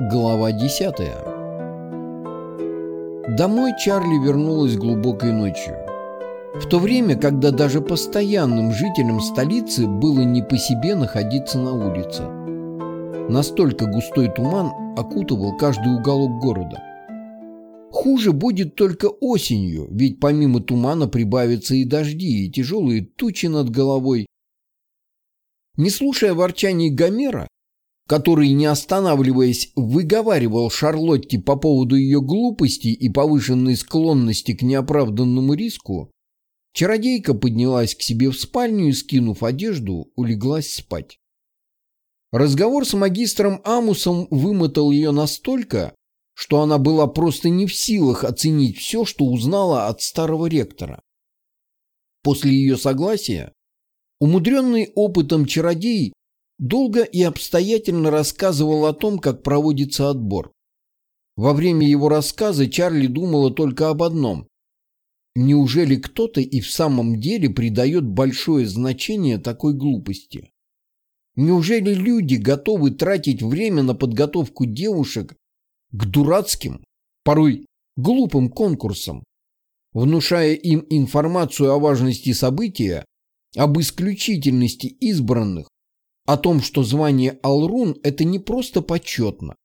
Глава 10 Домой Чарли вернулась глубокой ночью. В то время, когда даже постоянным жителям столицы было не по себе находиться на улице. Настолько густой туман окутывал каждый уголок города. Хуже будет только осенью, ведь помимо тумана прибавятся и дожди, и тяжелые тучи над головой. Не слушая ворчаний Гомера, который, не останавливаясь, выговаривал Шарлотте по поводу ее глупости и повышенной склонности к неоправданному риску, чародейка поднялась к себе в спальню и, скинув одежду, улеглась спать. Разговор с магистром Амусом вымотал ее настолько, что она была просто не в силах оценить все, что узнала от старого ректора. После ее согласия, умудренный опытом чародей долго и обстоятельно рассказывал о том, как проводится отбор. Во время его рассказа Чарли думала только об одном. Неужели кто-то и в самом деле придает большое значение такой глупости? Неужели люди готовы тратить время на подготовку девушек к дурацким, порой глупым конкурсам, внушая им информацию о важности события, об исключительности избранных, о том, что звание Алрун – это не просто почетно,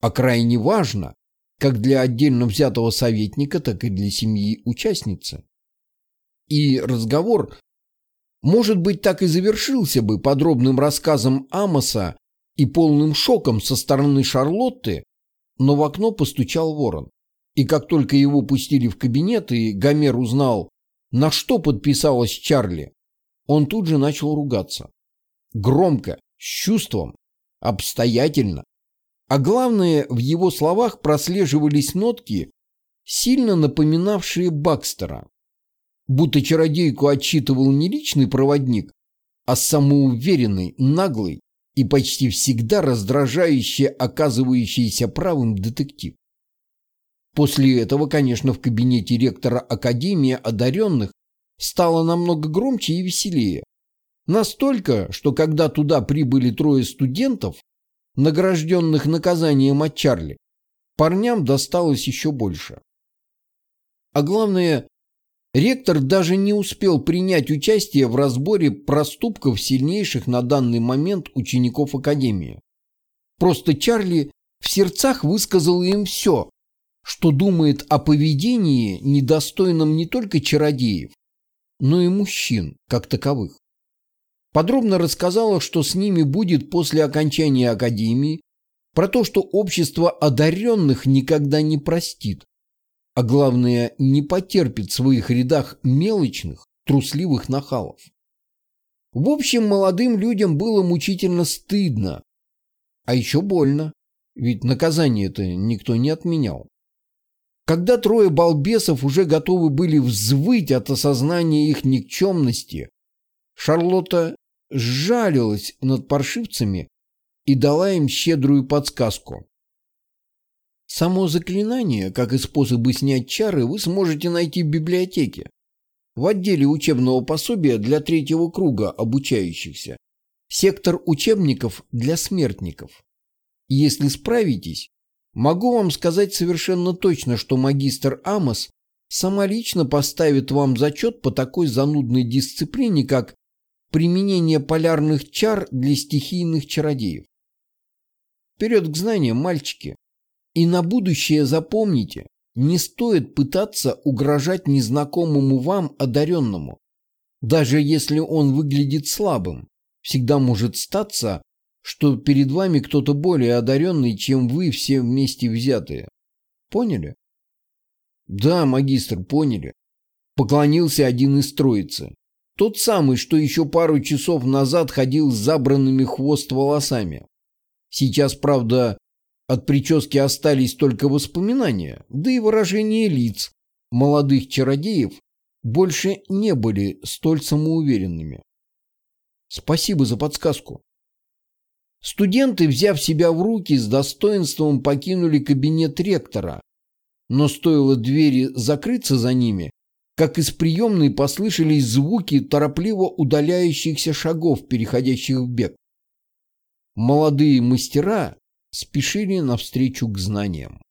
а крайне важно, как для отдельно взятого советника, так и для семьи участницы. И разговор, может быть, так и завершился бы подробным рассказом Амоса и полным шоком со стороны Шарлотты, но в окно постучал ворон. И как только его пустили в кабинет, и Гомер узнал, на что подписалась Чарли, он тут же начал ругаться. Громко, с чувством, обстоятельно. А главное, в его словах прослеживались нотки, сильно напоминавшие Бакстера. Будто чародейку отчитывал не личный проводник, а самоуверенный, наглый и почти всегда раздражающий оказывающийся правым детектив. После этого, конечно, в кабинете ректора Академии одаренных стало намного громче и веселее. Настолько, что когда туда прибыли трое студентов, награжденных наказанием от Чарли, парням досталось еще больше. А главное, ректор даже не успел принять участие в разборе проступков сильнейших на данный момент учеников Академии. Просто Чарли в сердцах высказал им все, что думает о поведении, недостойном не только чародеев, но и мужчин как таковых. Подробно рассказала, что с ними будет после окончания академии, про то, что общество одаренных никогда не простит, а главное, не потерпит в своих рядах мелочных, трусливых нахалов. В общем, молодым людям было мучительно стыдно, а еще больно, ведь наказание-то никто не отменял. Когда трое балбесов уже готовы были взвыть от осознания их никчемности, Шарлотта сжалилась над паршивцами и дала им щедрую подсказку. Само заклинание, как и способы снять чары, вы сможете найти в библиотеке, в отделе учебного пособия для третьего круга обучающихся, сектор учебников для смертников. Если справитесь, могу вам сказать совершенно точно, что магистр Амос самолично поставит вам зачет по такой занудной дисциплине, как применение полярных чар для стихийных чародеев. Вперед к знаниям, мальчики. И на будущее запомните, не стоит пытаться угрожать незнакомому вам одаренному. Даже если он выглядит слабым, всегда может статься, что перед вами кто-то более одаренный, чем вы все вместе взятые. Поняли? Да, магистр, поняли. Поклонился один из троицы. Тот самый, что еще пару часов назад ходил с забранными хвост волосами. Сейчас, правда, от прически остались только воспоминания, да и выражения лиц молодых чародеев больше не были столь самоуверенными. Спасибо за подсказку. Студенты, взяв себя в руки, с достоинством покинули кабинет ректора, но стоило двери закрыться за ними, как из приемной послышались звуки торопливо удаляющихся шагов, переходящих в бег. Молодые мастера, спешили навстречу к знаниям.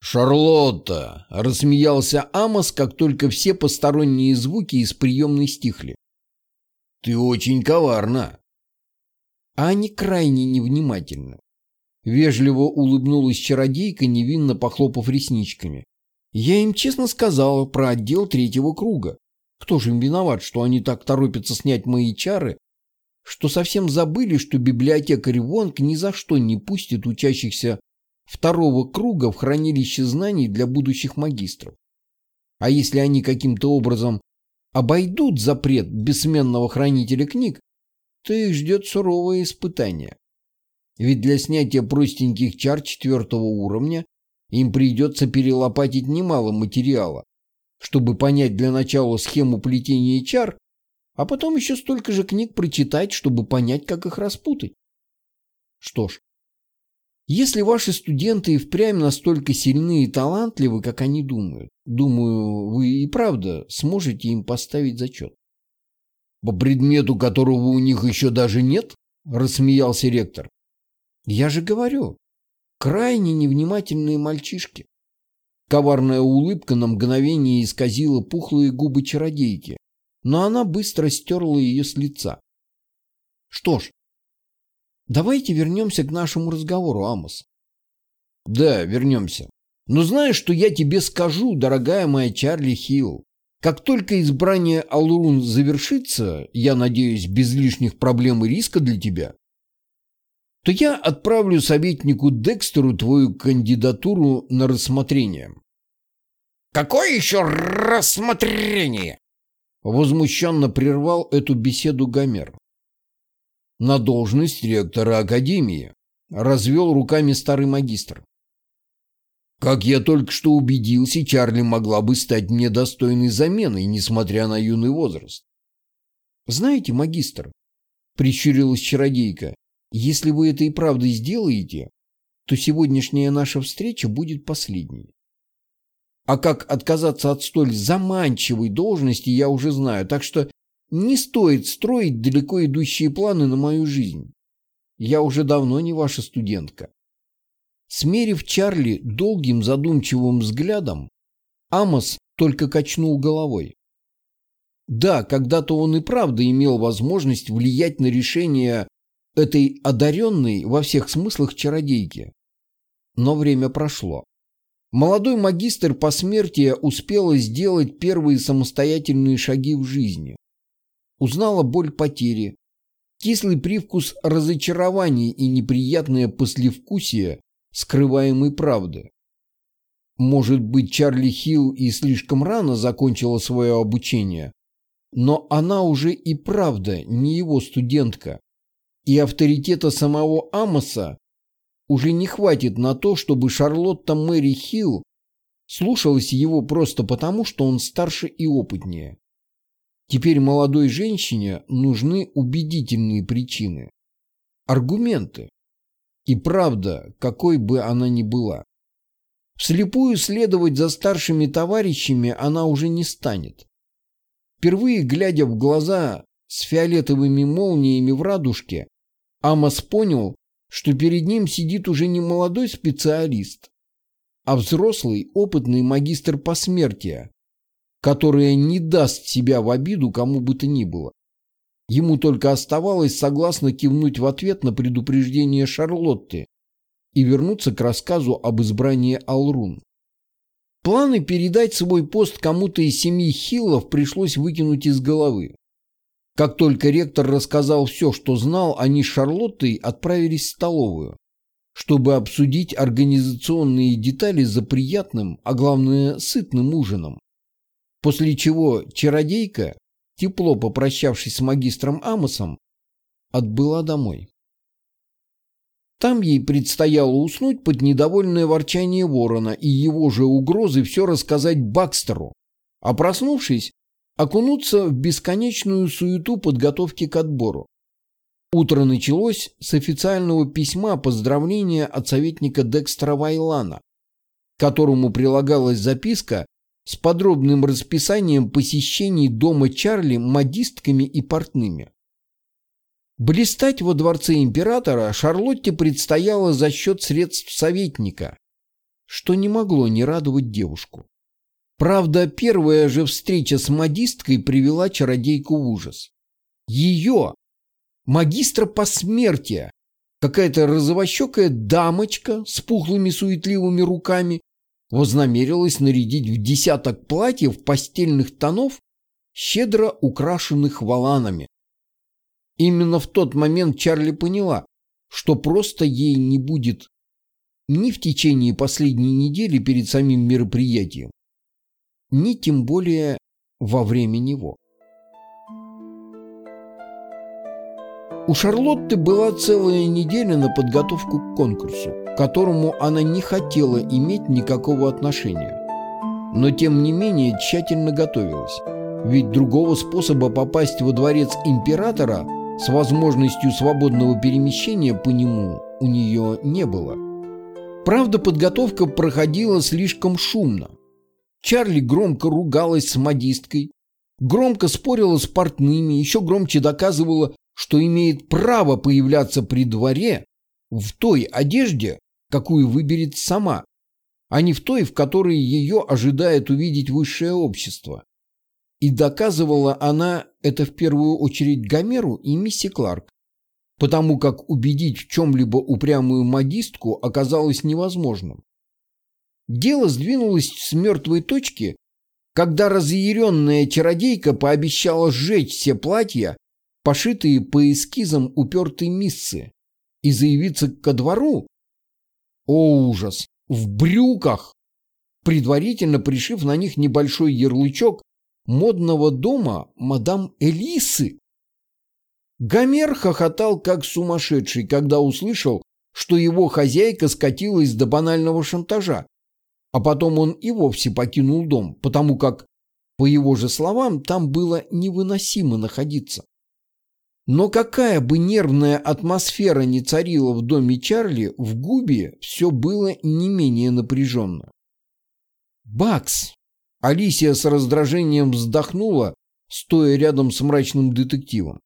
«Шарлотта!» — рассмеялся Амос, как только все посторонние звуки из приемной стихли. «Ты очень коварна!» А они крайне невнимательны. Вежливо улыбнулась чародейка, невинно похлопав ресничками. Я им честно сказала про отдел третьего круга. Кто же им виноват, что они так торопятся снять мои чары, что совсем забыли, что библиотекарь Вонг ни за что не пустит учащихся второго круга в хранилище знаний для будущих магистров. А если они каким-то образом обойдут запрет бессменного хранителя книг, то их ждет суровое испытание. Ведь для снятия простеньких чар четвертого уровня им придется перелопатить немало материала, чтобы понять для начала схему плетения чар, а потом еще столько же книг прочитать, чтобы понять, как их распутать. Что ж, если ваши студенты и впрямь настолько сильны и талантливы, как они думают, думаю, вы и правда сможете им поставить зачет. По предмету, которого у них еще даже нет? Рассмеялся ректор. Я же говорю, крайне невнимательные мальчишки. Коварная улыбка на мгновение исказила пухлые губы чародейки, но она быстро стерла ее с лица. Что ж, давайте вернемся к нашему разговору, Амос. Да, вернемся. Но знаешь, что я тебе скажу, дорогая моя Чарли Хилл? Как только избрание Алрун завершится, я надеюсь, без лишних проблем и риска для тебя, то я отправлю советнику Декстеру твою кандидатуру на рассмотрение. Какое еще рассмотрение? Возмущенно прервал эту беседу Гомер. На должность ректора Академии развел руками старый магистр. Как я только что убедился, Чарли могла бы стать мне достойной заменой, несмотря на юный возраст. Знаете, магистр, прищурилась чародейка, если вы это и правда сделаете, то сегодняшняя наша встреча будет последней. А как отказаться от столь заманчивой должности, я уже знаю, так что не стоит строить далеко идущие планы на мою жизнь. Я уже давно не ваша студентка. Смерив Чарли долгим задумчивым взглядом, Амос только качнул головой. Да, когда-то он и правда имел возможность влиять на решение этой одаренной во всех смыслах чародейки. Но время прошло. Молодой магистр по смерти успела сделать первые самостоятельные шаги в жизни. Узнала боль потери, кислый привкус разочарования и неприятное послевкусие скрываемой правды. Может быть, Чарли Хилл и слишком рано закончила свое обучение, но она уже и правда не его студентка, и авторитета самого Амоса уже не хватит на то, чтобы Шарлотта Мэри Хилл слушалась его просто потому, что он старше и опытнее. Теперь молодой женщине нужны убедительные причины, аргументы. И правда, какой бы она ни была. Вслепую следовать за старшими товарищами она уже не станет. Впервые глядя в глаза с фиолетовыми молниями в радужке, Амос понял, что перед ним сидит уже не молодой специалист, а взрослый опытный магистр посмертия, который не даст себя в обиду кому бы то ни было. Ему только оставалось согласно кивнуть в ответ на предупреждение Шарлотты и вернуться к рассказу об избрании Алрун. Планы передать свой пост кому-то из семьи Хиллов пришлось выкинуть из головы. Как только ректор рассказал все, что знал, они с Шарлоттой отправились в столовую, чтобы обсудить организационные детали за приятным, а главное сытным ужином. После чего чародейка, тепло попрощавшись с магистром Амосом, отбыла домой. Там ей предстояло уснуть под недовольное ворчание ворона и его же угрозы все рассказать Бакстеру, а проснувшись, окунуться в бесконечную суету подготовки к отбору. Утро началось с официального письма поздравления от советника Декстра Вайлана, которому прилагалась записка с подробным расписанием посещений дома Чарли модистками и портными. Блистать во дворце императора Шарлотте предстояло за счет средств советника, что не могло не радовать девушку. Правда, первая же встреча с модисткой привела чародейку в ужас. Ее, магистра посмертия, какая-то розовощекая дамочка с пухлыми суетливыми руками вознамерилась нарядить в десяток платьев постельных тонов, щедро украшенных валанами. Именно в тот момент Чарли поняла, что просто ей не будет ни в течение последней недели перед самим мероприятием, ни тем более во время него. У Шарлотты была целая неделя на подготовку к конкурсу, к которому она не хотела иметь никакого отношения. Но тем не менее тщательно готовилась, ведь другого способа попасть во дворец императора с возможностью свободного перемещения по нему у нее не было. Правда, подготовка проходила слишком шумно. Чарли громко ругалась с модисткой, громко спорила с портными, еще громче доказывала, что имеет право появляться при дворе в той одежде, какую выберет сама, а не в той, в которой ее ожидает увидеть высшее общество. И доказывала она это в первую очередь Гомеру и Мисси Кларк, потому как убедить в чем-либо упрямую модистку оказалось невозможным. Дело сдвинулось с мертвой точки, когда разъяренная чародейка пообещала сжечь все платья, пошитые по эскизам упертой миссы, и заявиться ко двору? О, ужас! В брюках! Предварительно пришив на них небольшой ярлычок модного дома мадам Элисы. Гомер хохотал как сумасшедший, когда услышал, что его хозяйка скатилась до банального шантажа, а потом он и вовсе покинул дом, потому как, по его же словам, там было невыносимо находиться. Но какая бы нервная атмосфера ни царила в доме Чарли, в Губе все было не менее напряженно. «Бакс!» Алисия с раздражением вздохнула, стоя рядом с мрачным детективом.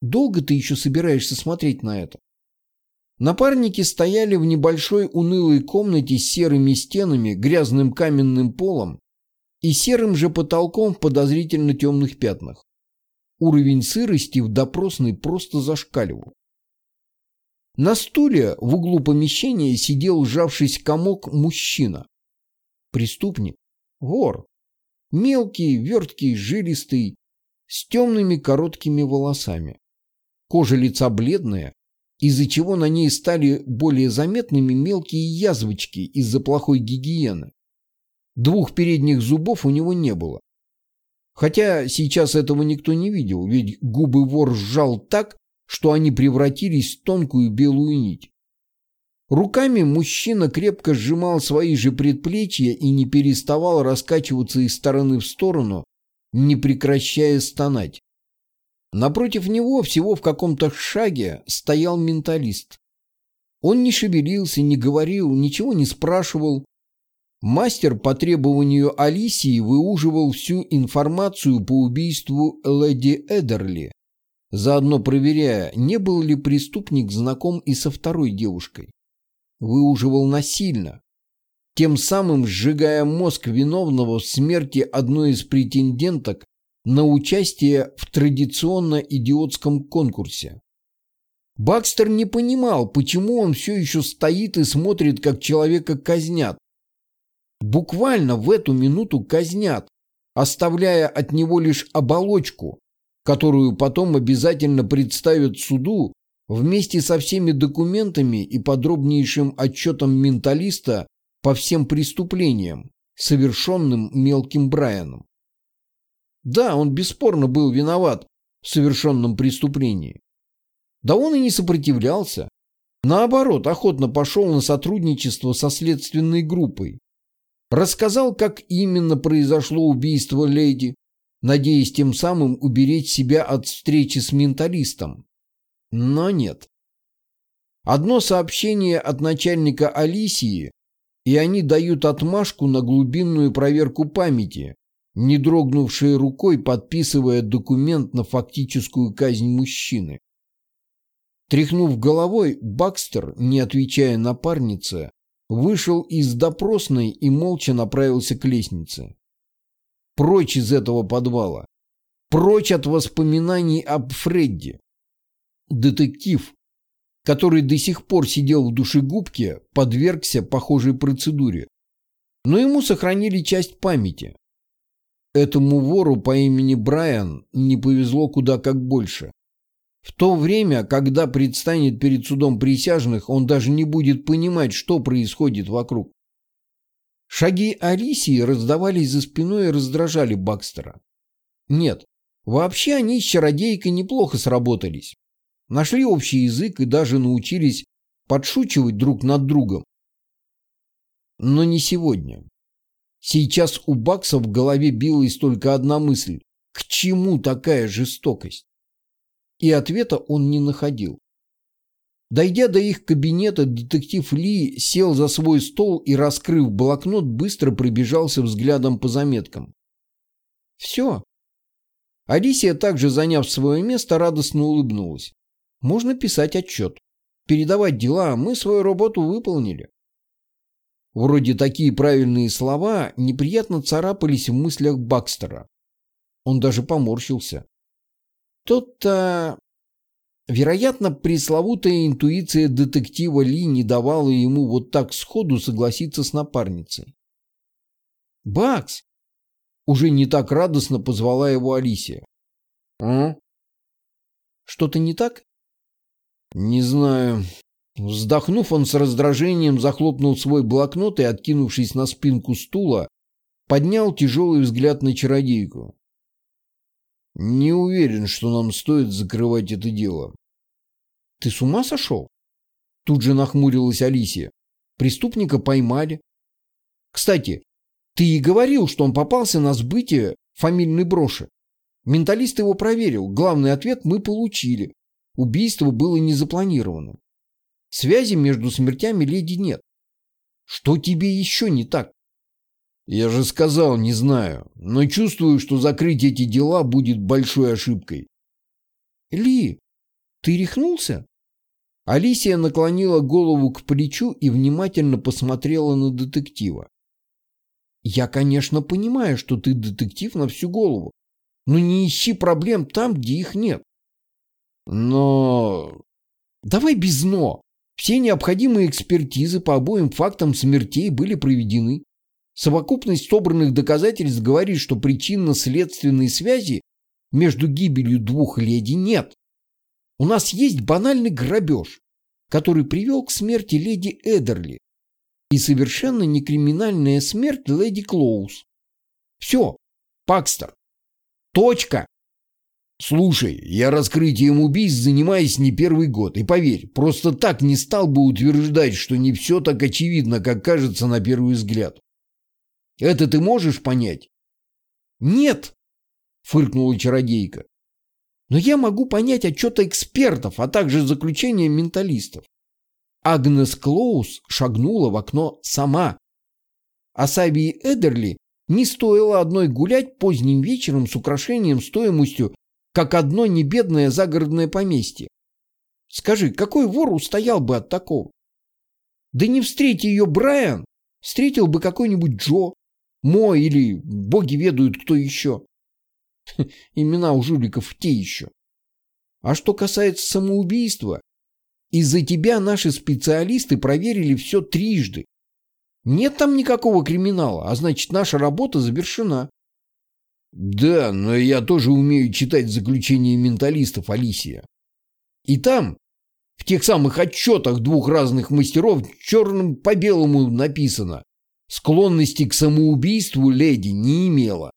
«Долго ты еще собираешься смотреть на это?» Напарники стояли в небольшой унылой комнате с серыми стенами, грязным каменным полом и серым же потолком в подозрительно темных пятнах. Уровень сырости в допросной просто зашкаливал. На стуле в углу помещения сидел, сжавшись комок, мужчина. Преступник. Вор. Мелкий, верткий, жилистый, с темными короткими волосами. Кожа лица бледная, из-за чего на ней стали более заметными мелкие язвочки из-за плохой гигиены. Двух передних зубов у него не было. Хотя сейчас этого никто не видел, ведь губы вор сжал так, что они превратились в тонкую белую нить. Руками мужчина крепко сжимал свои же предплечья и не переставал раскачиваться из стороны в сторону, не прекращая стонать. Напротив него, всего в каком-то шаге, стоял менталист. Он не шевелился, не говорил, ничего не спрашивал, Мастер по требованию Алисии выуживал всю информацию по убийству леди Эдерли, заодно проверяя, не был ли преступник знаком и со второй девушкой. Выуживал насильно, тем самым сжигая мозг виновного в смерти одной из претенденток на участие в традиционно идиотском конкурсе. Бакстер не понимал, почему он все еще стоит и смотрит, как человека казнят, буквально в эту минуту казнят, оставляя от него лишь оболочку, которую потом обязательно представят суду вместе со всеми документами и подробнейшим отчетом менталиста по всем преступлениям, совершенным мелким Брайаном. Да, он бесспорно был виноват в совершенном преступлении. Да он и не сопротивлялся. Наоборот, охотно пошел на сотрудничество со следственной группой, Рассказал, как именно произошло убийство леди, надеясь тем самым уберечь себя от встречи с менталистом. Но нет. Одно сообщение от начальника Алисии, и они дают отмашку на глубинную проверку памяти, не дрогнувшей рукой подписывая документ на фактическую казнь мужчины. Тряхнув головой, Бакстер, не отвечая напарнице, вышел из допросной и молча направился к лестнице. Прочь из этого подвала. Прочь от воспоминаний об Фредди. Детектив, который до сих пор сидел в душегубке, подвергся похожей процедуре. Но ему сохранили часть памяти. Этому вору по имени Брайан не повезло куда как больше. В то время, когда предстанет перед судом присяжных, он даже не будет понимать, что происходит вокруг. Шаги Арисии раздавались за спиной и раздражали Бакстера. Нет, вообще они с чародейкой неплохо сработались. Нашли общий язык и даже научились подшучивать друг над другом. Но не сегодня. Сейчас у Бакса в голове билась только одна мысль. К чему такая жестокость? и ответа он не находил. Дойдя до их кабинета, детектив Ли сел за свой стол и, раскрыв блокнот, быстро пробежался взглядом по заметкам. Все. Алисия, также заняв свое место, радостно улыбнулась. Можно писать отчет. Передавать дела, мы свою работу выполнили. Вроде такие правильные слова неприятно царапались в мыслях Бакстера. Он даже поморщился. Тот-то... Вероятно, пресловутая интуиция детектива Ли не давала ему вот так сходу согласиться с напарницей. «Бакс!» Уже не так радостно позвала его Алисия. «А? Что-то не так?» «Не знаю». Вздохнув, он с раздражением захлопнул свой блокнот и, откинувшись на спинку стула, поднял тяжелый взгляд на чародейку. Не уверен, что нам стоит закрывать это дело. Ты с ума сошел? Тут же нахмурилась Алисия. Преступника поймали. Кстати, ты и говорил, что он попался на сбытие фамильной броши. Менталист его проверил. Главный ответ мы получили. Убийство было не запланировано. Связи между смертями леди нет. Что тебе еще не так? Я же сказал, не знаю, но чувствую, что закрыть эти дела будет большой ошибкой. Ли, ты рехнулся? Алисия наклонила голову к плечу и внимательно посмотрела на детектива. Я, конечно, понимаю, что ты детектив на всю голову, но не ищи проблем там, где их нет. Но... Давай без «но». Все необходимые экспертизы по обоим фактам смертей были проведены. Совокупность собранных доказательств говорит, что причинно-следственной связи между гибелью двух леди нет. У нас есть банальный грабеж, который привел к смерти леди Эдерли и совершенно некриминальная смерть леди Клоус. Все, Пакстер. Точка. Слушай, я раскрытием убийств занимаюсь не первый год, и поверь, просто так не стал бы утверждать, что не все так очевидно, как кажется на первый взгляд. Это ты можешь понять? Нет, фыркнула чародейка. Но я могу понять отчеты экспертов, а также заключения менталистов. Агнес Клоус шагнула в окно сама. А Сабии Эдерли не стоило одной гулять поздним вечером с украшением стоимостью, как одно небедное загородное поместье. Скажи, какой вор устоял бы от такого? Да не встрети ее Брайан, встретил бы какой-нибудь Джо, мой или боги ведают кто еще. Имена у жуликов те еще. А что касается самоубийства, из-за тебя наши специалисты проверили все трижды. Нет там никакого криминала, а значит наша работа завершена. Да, но я тоже умею читать заключения менталистов, Алисия. И там, в тех самых отчетах двух разных мастеров, черным по белому написано, Склонности к самоубийству леди не имела.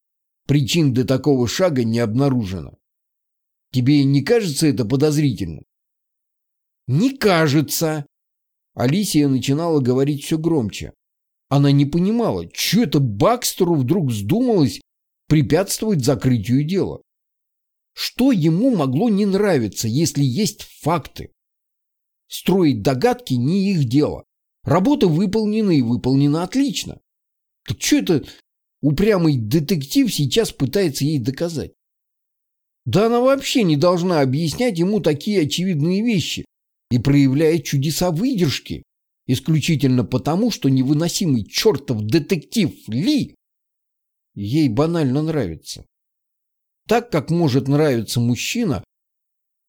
Причин для такого шага не обнаружено. Тебе не кажется это подозрительным? Не кажется. Алисия начинала говорить все громче. Она не понимала, что это Бакстеру вдруг вздумалось препятствовать закрытию дела. Что ему могло не нравиться, если есть факты? Строить догадки не их дело. Работа выполнена и выполнена отлично. Так что это упрямый детектив сейчас пытается ей доказать? Да она вообще не должна объяснять ему такие очевидные вещи и проявляет чудеса выдержки, исключительно потому, что невыносимый чертов детектив Ли ей банально нравится. Так, как может нравиться мужчина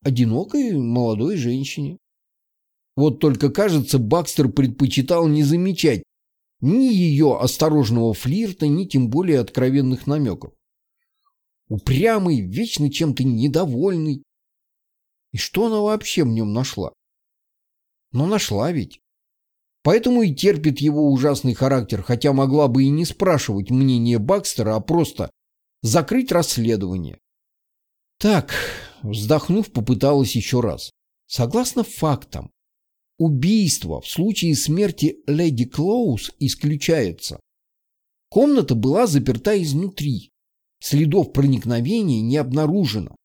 одинокой молодой женщине. Вот только, кажется, Бакстер предпочитал не замечать ни ее осторожного флирта, ни тем более откровенных намеков. Упрямый, вечно чем-то недовольный. И что она вообще в нем нашла? Но нашла ведь. Поэтому и терпит его ужасный характер, хотя могла бы и не спрашивать мнение Бакстера, а просто закрыть расследование. Так, вздохнув, попыталась еще раз. Согласно фактам, убийство в случае смерти леди Клоус исключается. Комната была заперта изнутри. Следов проникновения не обнаружено.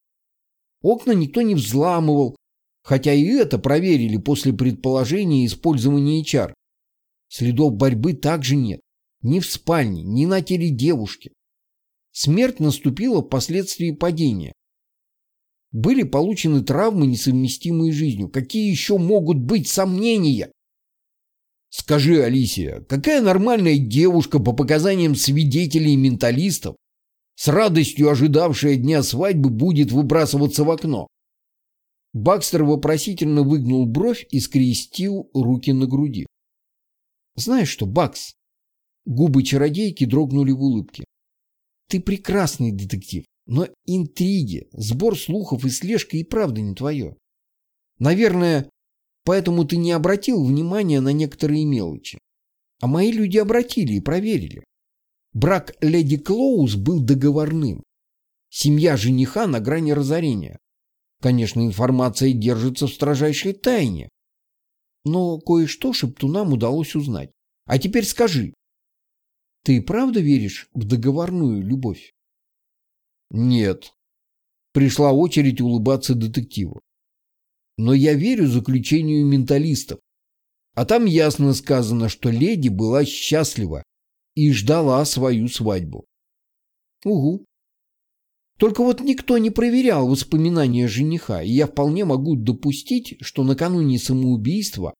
Окна никто не взламывал, хотя и это проверили после предположения использования чар. Следов борьбы также нет. Ни в спальне, ни на теле девушки. Смерть наступила впоследствии падения. Были получены травмы, несовместимые с жизнью. Какие еще могут быть сомнения? Скажи, Алисия, какая нормальная девушка по показаниям свидетелей и менталистов, с радостью ожидавшая дня свадьбы, будет выбрасываться в окно? Бакстер вопросительно выгнул бровь и скрестил руки на груди. «Знаешь что, Бакс?» Губы чародейки дрогнули в улыбке. «Ты прекрасный детектив, но интриги, сбор слухов и слежка и правда не твое. Наверное, поэтому ты не обратил внимания на некоторые мелочи. А мои люди обратили и проверили. Брак леди Клоус был договорным. Семья жениха на грани разорения. Конечно, информация держится в строжайшей тайне. Но кое-что шептунам удалось узнать. А теперь скажи, ты правда веришь в договорную любовь? Нет. Пришла очередь улыбаться детективу. Но я верю заключению менталистов. А там ясно сказано, что леди была счастлива и ждала свою свадьбу. Угу. Только вот никто не проверял воспоминания жениха, и я вполне могу допустить, что накануне самоубийства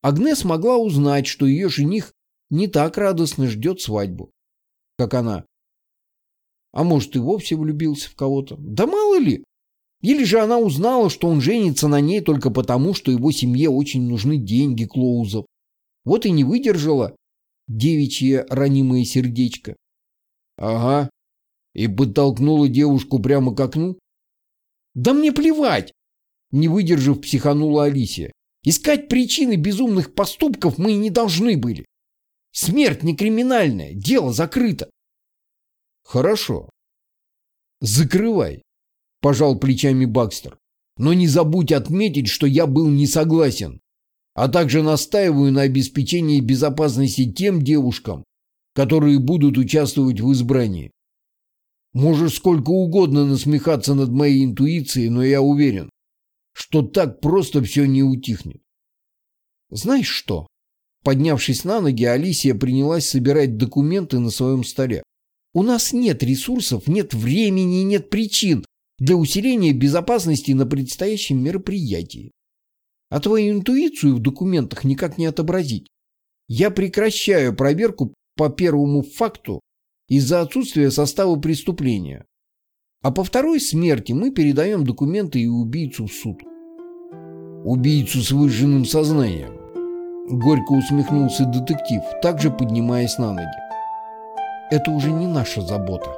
Агнес могла узнать, что ее жених не так радостно ждет свадьбу, как она. А может, и вовсе влюбился в кого-то. Да мало ли. Или же она узнала, что он женится на ней только потому, что его семье очень нужны деньги Клоузов. Вот и не выдержала девичье ранимое сердечко. Ага, и подтолкнула девушку прямо к окну? Да мне плевать! Не выдержав, психанула Алисия. Искать причины безумных поступков мы и не должны были. Смерть не криминальная, дело закрыто. Хорошо. Закрывай, пожал плечами Бакстер. Но не забудь отметить, что я был не согласен, а также настаиваю на обеспечении безопасности тем девушкам, которые будут участвовать в избрании. Можешь сколько угодно насмехаться над моей интуицией, но я уверен, что так просто все не утихнет. Знаешь что? Поднявшись на ноги, Алисия принялась собирать документы на своем столе. У нас нет ресурсов, нет времени и нет причин для усиления безопасности на предстоящем мероприятии. А твою интуицию в документах никак не отобразить. Я прекращаю проверку по первому факту из-за отсутствия состава преступления. А по второй смерти мы передаем документы и убийцу в суд. Убийцу с выжженным сознанием. Горько усмехнулся детектив, также поднимаясь на ноги. Это уже не наша забота.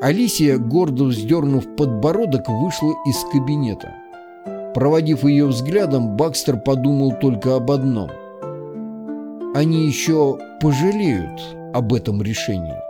Алисия, гордо вздернув подбородок, вышла из кабинета. Проводив ее взглядом, Бакстер подумал только об одном. Они еще пожалеют об этом решении.